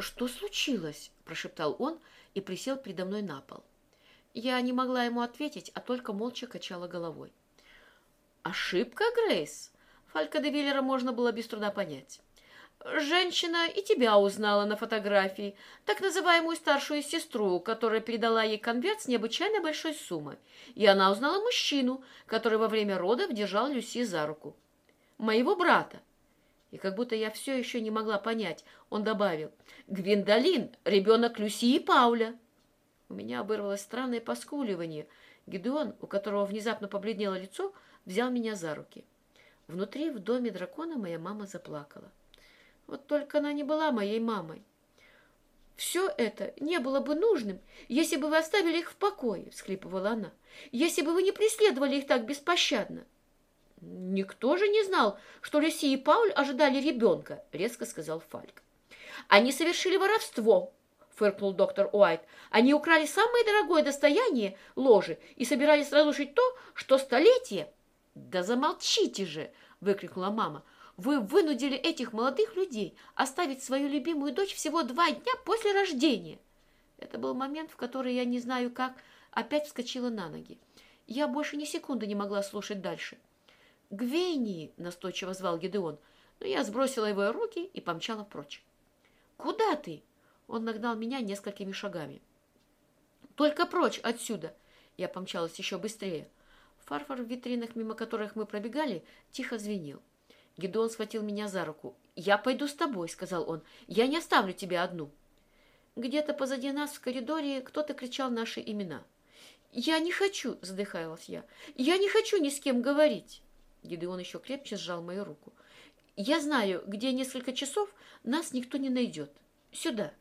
«Что случилось?» – прошептал он и присел передо мной на пол. Я не могла ему ответить, а только молча качала головой. «Ошибка, Грейс?» Фалька де Виллера можно было без труда понять. Женщина и тебя узнала на фотографии, так называемую старшую сестру, которая передала ей конверт с необычайно большой суммой. И она узнала мужчину, который во время родов держал Люси за руку. Моего брата. И как будто я все еще не могла понять, он добавил, «Гвиндолин, ребенок Люси и Пауля». У меня обырвалось странное поскуливание. Гидеон, у которого внезапно побледнело лицо, взял меня за руки. Внутри, в доме дракона, моя мама заплакала. Вот только она не была моей мамой. «Все это не было бы нужным, если бы вы оставили их в покое», — всхлипывала она, «если бы вы не преследовали их так беспощадно». «Никто же не знал, что Люси и Пауль ожидали ребенка», — резко сказал Фальк. «Они совершили воровство», — фыркнул доктор Уайт. «Они украли самое дорогое достояние ложи и собирались разрушить то, что столетие...» «Да замолчите же!» — выкрикнула мама. Вы вынудили этих молодых людей оставить свою любимую дочь всего два дня после рождения. Это был момент, в который я не знаю как, опять вскочила на ноги. Я больше ни секунды не могла слушать дальше. «Гвейни!» — настойчиво звал Гедеон, но я сбросила его руки и помчала прочь. «Куда ты?» — он нагнал меня несколькими шагами. «Только прочь отсюда!» — я помчалась еще быстрее. Фарфор в витринах, мимо которых мы пробегали, тихо звенел. Гедеон схватил меня за руку. «Я пойду с тобой», — сказал он. «Я не оставлю тебя одну». Где-то позади нас в коридоре кто-то кричал наши имена. «Я не хочу», — задыхалась я. «Я не хочу ни с кем говорить». Гедеон еще крепче сжал мою руку. «Я знаю, где несколько часов нас никто не найдет. Сюда».